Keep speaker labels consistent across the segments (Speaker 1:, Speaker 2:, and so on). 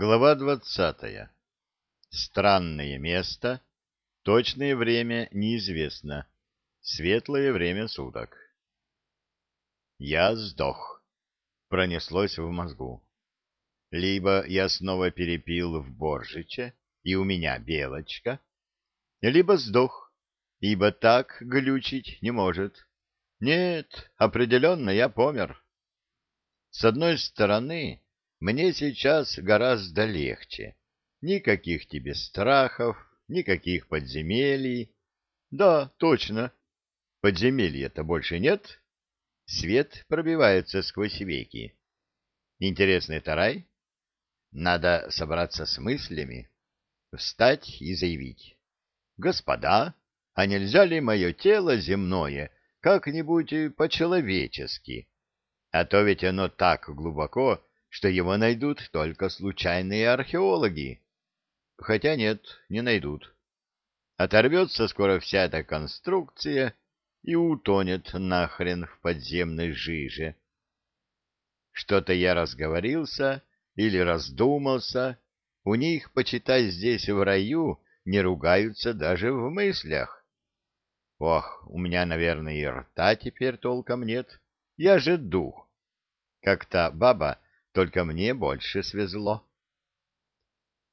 Speaker 1: Глава двадцатая. Странное место. Точное время неизвестно. Светлое время суток. Я сдох. Пронеслось в мозгу. Либо я снова перепил в Боржиче, и у меня белочка, либо сдох, ибо так глючить не может. Нет, определенно я помер. С одной стороны мне сейчас гораздо легче. Никаких тебе страхов, никаких подземелий. Да, точно. Подземелья-то больше нет. Свет пробивается сквозь веки. Интересный тарай? Надо собраться с мыслями, встать и заявить. Господа, а нельзя ли мое тело земное как-нибудь по-человечески? А то ведь оно так глубоко, что его найдут только случайные археологи. Хотя нет, не найдут. Оторвется скоро вся эта конструкция и утонет нахрен в подземной жиже. Что-то я разговорился или раздумался. У них, почитай, здесь в раю не ругаются даже в мыслях. Ох, у меня, наверное, и рта теперь толком нет. Я же дух. Как та баба, только мне больше свезло.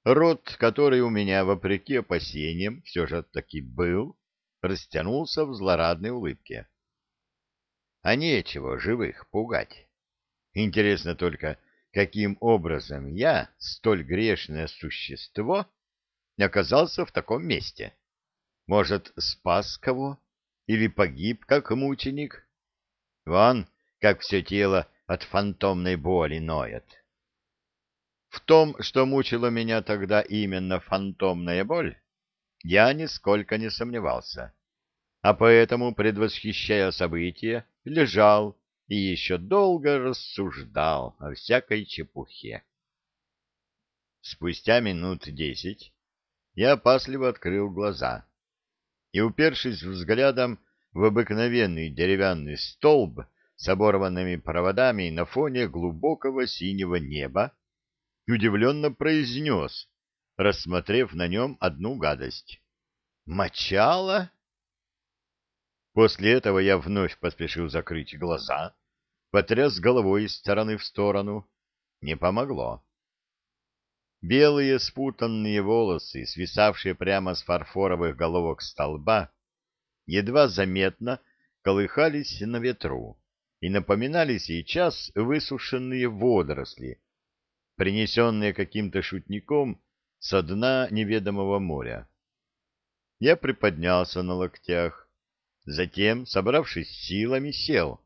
Speaker 1: Рот, который у меня, вопреки опасениям, все же таки был, растянулся в злорадной улыбке. А нечего живых пугать. Интересно только, каким образом я, столь грешное существо, оказался в таком месте. Может, спас кого? Или погиб, как мученик? Вон, как все тело от фантомной боли ноет. В том, что мучила меня тогда именно фантомная боль, я нисколько не сомневался, а поэтому, предвосхищая события, лежал и еще долго рассуждал о всякой чепухе. Спустя минут десять я опасливо открыл глаза и, упершись взглядом в обыкновенный деревянный столб, с оборванными проводами на фоне глубокого синего неба, удивленно произнес, рассмотрев на нем одну гадость. «Мочало?» После этого я вновь поспешил закрыть глаза, потряс головой из стороны в сторону. Не помогло. Белые спутанные волосы, свисавшие прямо с фарфоровых головок столба, едва заметно колыхались на ветру и напоминали сейчас высушенные водоросли, принесенные каким-то шутником со дна неведомого моря. Я приподнялся на локтях, затем, собравшись силами, сел.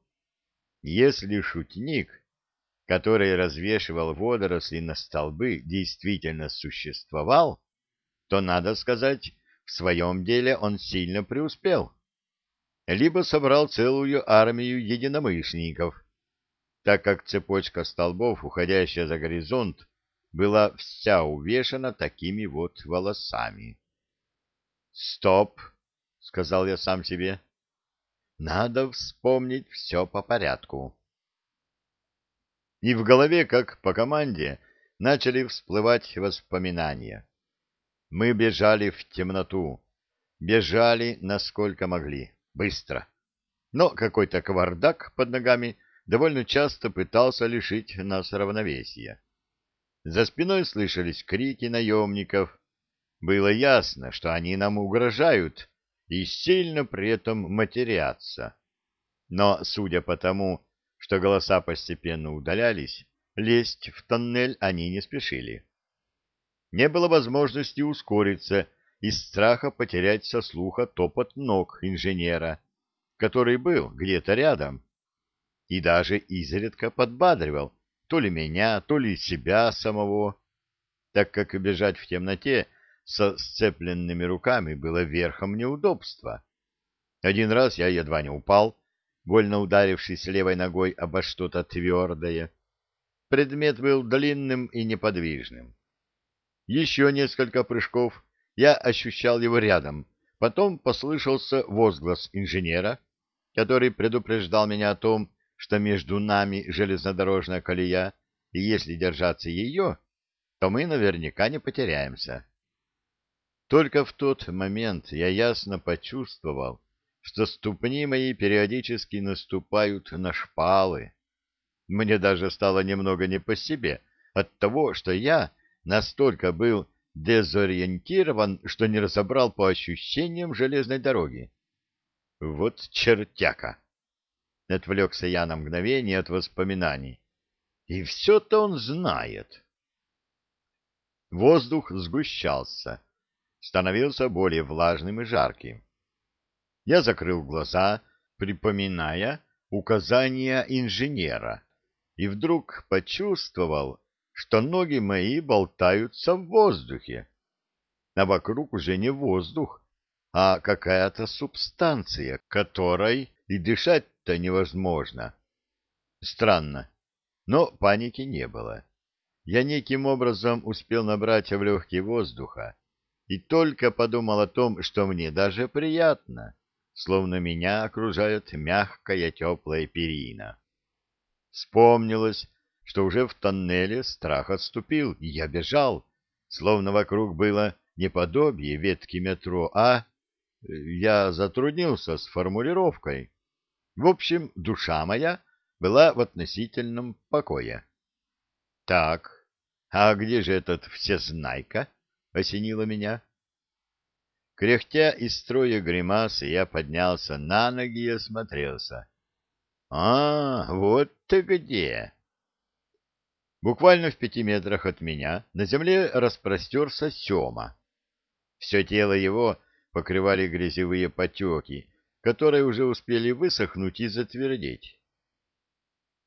Speaker 1: Если шутник, который развешивал водоросли на столбы, действительно существовал, то, надо сказать, в своем деле он сильно преуспел либо собрал целую армию единомышленников, так как цепочка столбов, уходящая за горизонт, была вся увешана такими вот волосами. «Стоп!» — сказал я сам себе. «Надо вспомнить все по порядку». И в голове, как по команде, начали всплывать воспоминания. Мы бежали в темноту, бежали, насколько могли быстро. Но какой-то кавардак под ногами довольно часто пытался лишить нас равновесия. За спиной слышались крики наемников. Было ясно, что они нам угрожают и сильно при этом матерятся. Но, судя по тому, что голоса постепенно удалялись, лезть в тоннель они не спешили. Не было возможности ускориться из страха потерять со слуха топот ног инженера, который был где-то рядом, и даже изредка подбадривал то ли меня, то ли себя самого, так как бежать в темноте со сцепленными руками было верхом неудобства. Один раз я едва не упал, больно ударившись левой ногой обо что-то твердое. Предмет был длинным и неподвижным. Еще несколько прыжков — я ощущал его рядом. Потом послышался возглас инженера, который предупреждал меня о том, что между нами железнодорожная колея, и если держаться ее, то мы наверняка не потеряемся. Только в тот момент я ясно почувствовал, что ступни мои периодически наступают на шпалы. Мне даже стало немного не по себе от того, что я настолько был дезориентирован, что не разобрал по ощущениям железной дороги. Вот чертяка! Отвлекся я на мгновение от воспоминаний. И все-то он знает. Воздух сгущался становился более влажным и жарким. Я закрыл глаза, припоминая указания инженера, и вдруг почувствовал, что ноги мои болтаются в воздухе. А вокруг уже не воздух, а какая-то субстанция, которой и дышать-то невозможно. Странно, но паники не было. Я неким образом успел набрать в легкие воздуха, и только подумал о том, что мне даже приятно, словно меня окружает мягкая теплая перина. Вспомнилось, что уже в тоннеле страх отступил, и я бежал, словно вокруг было не подобие ветки метро, а... Я затруднился с формулировкой. В общем, душа моя была в относительном покое. Так, а где же этот всезнайка? — осенило меня. Кряхтя из строя гримасы, я поднялся на ноги и осмотрелся. — А, вот ты где! Буквально в пяти метрах от меня на земле распростерся Сема. Все тело его покрывали грязевые потеки, которые уже успели высохнуть и затвердеть.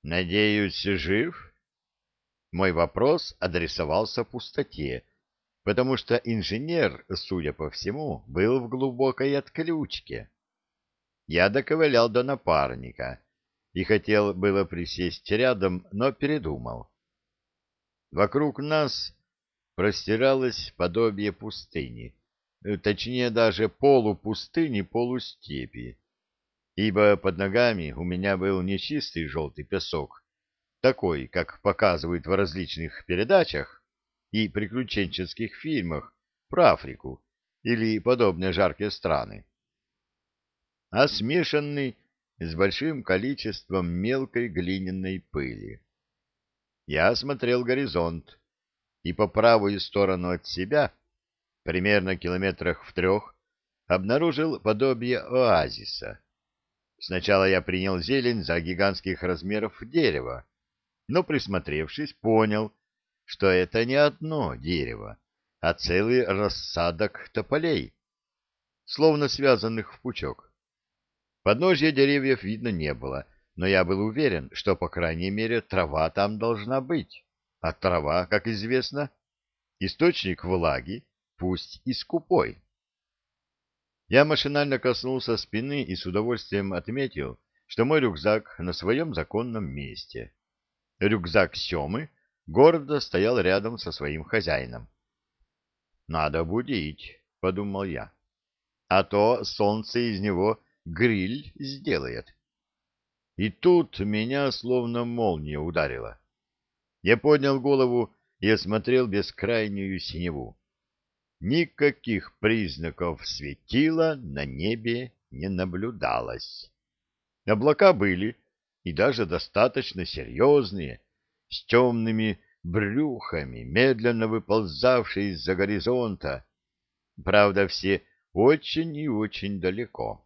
Speaker 1: «Надеюсь, жив?» Мой вопрос адресовался пустоте, потому что инженер, судя по всему, был в глубокой отключке. Я доковылял до напарника и хотел было присесть рядом, но передумал. Вокруг нас простиралось подобие пустыни, точнее даже полупустыни, полустепи, ибо под ногами у меня был нечистый желтый песок, такой, как показывают в различных передачах, и приключенческих фильмах про Африку или подобные жаркие страны, а смешанный с большим количеством мелкой глиняной пыли. Я осмотрел горизонт и по правую сторону от себя, примерно километрах в трех, обнаружил подобие оазиса. Сначала я принял зелень за гигантских размеров дерева, но, присмотревшись, понял, что это не одно дерево, а целый рассадок тополей, словно связанных в пучок. Подножья деревьев видно не было, но я был уверен, что, по крайней мере, трава там должна быть. А трава, как известно, источник влаги, пусть и скупой. Я машинально коснулся спины и с удовольствием отметил, что мой рюкзак на своем законном месте. Рюкзак Семы гордо стоял рядом со своим хозяином. «Надо будить», — подумал я, — «а то солнце из него гриль сделает». И тут меня словно молния ударила. Я поднял голову и осмотрел бескрайнюю синеву. Никаких признаков светила на небе не наблюдалось. Облака были, и даже достаточно серьезные, с темными брюхами, медленно выползавшие из-за горизонта, правда, все очень и очень далеко.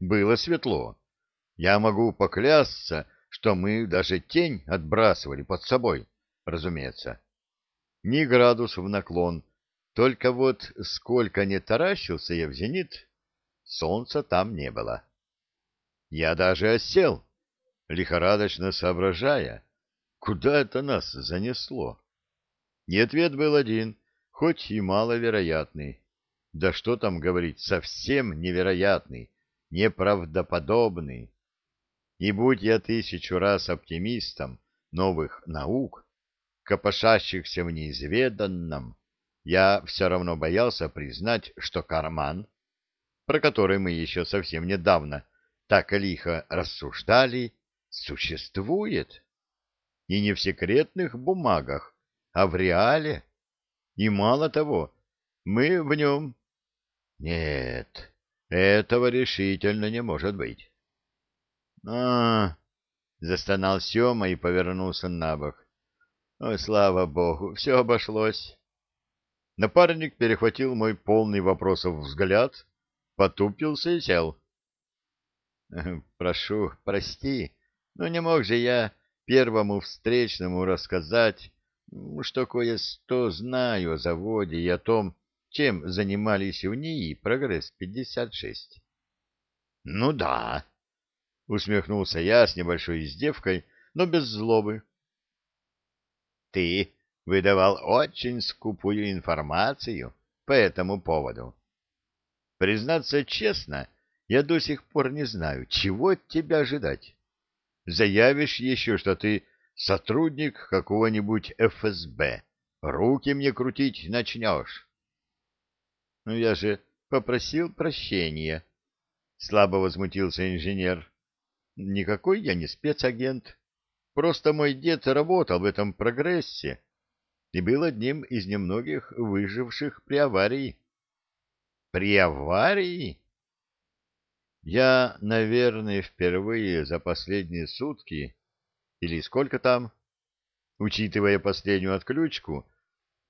Speaker 1: Было светло. Я могу поклясться, что мы даже тень отбрасывали под собой, разумеется. Ни градус в наклон, только вот сколько не таращился я в зенит, солнца там не было. Я даже осел, лихорадочно соображая, Куда это нас занесло? И ответ был один, хоть и маловероятный. Да что там говорить, совсем невероятный, неправдоподобный. И будь я тысячу раз оптимистом новых наук, копошащихся в неизведанном, я все равно боялся признать, что карман, про который мы еще совсем недавно так лихо рассуждали, существует и не в секретных бумагах, а в реале. И мало того, мы в нем... Нет, этого решительно не может быть. А застонал Сема и повернулся на бок. Ой, слава богу, все обошлось. Напарник перехватил мой полный вопросов взгляд, потупился и сел. Прошу, прости, но не мог же я первому встречному рассказать, что кое-что знаю о заводе и о том, чем занимались в НИИ «Прогресс-56». — Ну да, — усмехнулся я с небольшой издевкой, но без злобы. — Ты выдавал очень скупую информацию по этому поводу. Признаться честно, я до сих пор не знаю, чего от тебя ожидать. Заявишь еще, что ты сотрудник какого-нибудь ФСБ, руки мне крутить начнешь. Ну, я же попросил прощения. Слабо возмутился инженер. Никакой я не спецагент. Просто мой дед работал в этом прогрессе и был одним из немногих выживших при аварии. При аварии? Я, наверное, впервые за последние сутки, или сколько там, учитывая последнюю отключку,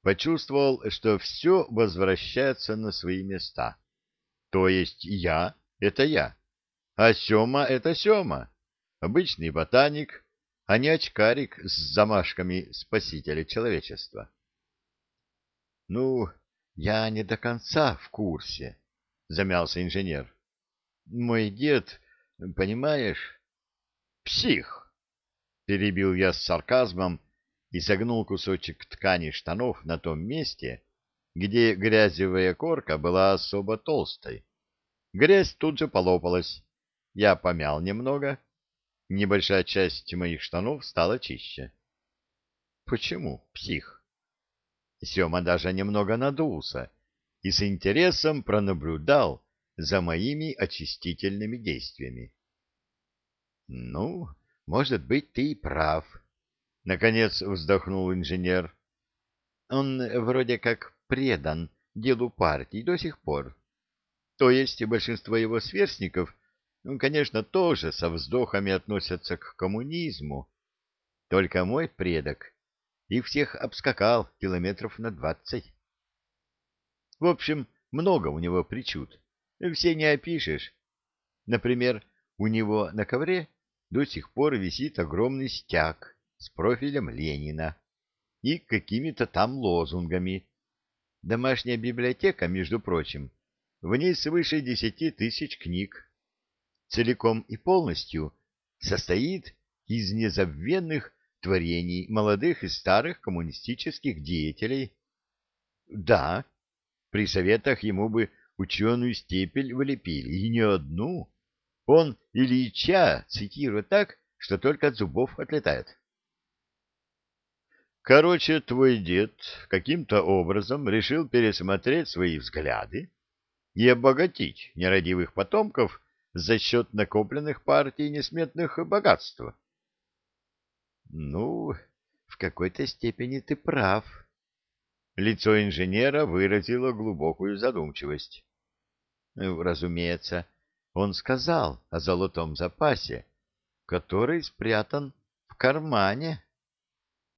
Speaker 1: почувствовал, что все возвращается на свои места. То есть я — это я, а Сема — это Сема, обычный ботаник, а не очкарик с замашками спасителя человечества. — Ну, я не до конца в курсе, — замялся инженер. — Мой дед, понимаешь... — Псих! — перебил я с сарказмом и согнул кусочек ткани штанов на том месте, где грязевая корка была особо толстой. Грязь тут же полопалась. Я помял немного. Небольшая часть моих штанов стала чище. Почему псих? Сема даже немного надулся и с интересом пронаблюдал за моими очистительными действиями. — Ну, может быть, ты и прав, — наконец вздохнул инженер. — Он вроде как предан делу партии до сих пор. То есть большинство его сверстников, конечно, тоже со вздохами относятся к коммунизму. Только мой предок их всех обскакал километров на двадцать. В общем, много у него причуд. Все не опишешь. Например, у него на ковре до сих пор висит огромный стяг с профилем Ленина и какими-то там лозунгами. Домашняя библиотека, между прочим, в ней свыше десяти тысяч книг. Целиком и полностью состоит из незабвенных творений молодых и старых коммунистических деятелей. Да, при советах ему бы ученую степель вылепили, и не одну. Он Ильича цитирует так, что только от зубов отлетает. Короче, твой дед каким-то образом решил пересмотреть свои взгляды и обогатить нерадивых потомков за счет накопленных партий несметных богатств. Ну, в какой-то степени ты прав. Лицо инженера выразило глубокую задумчивость. Разумеется, он сказал о золотом запасе, который спрятан в кармане.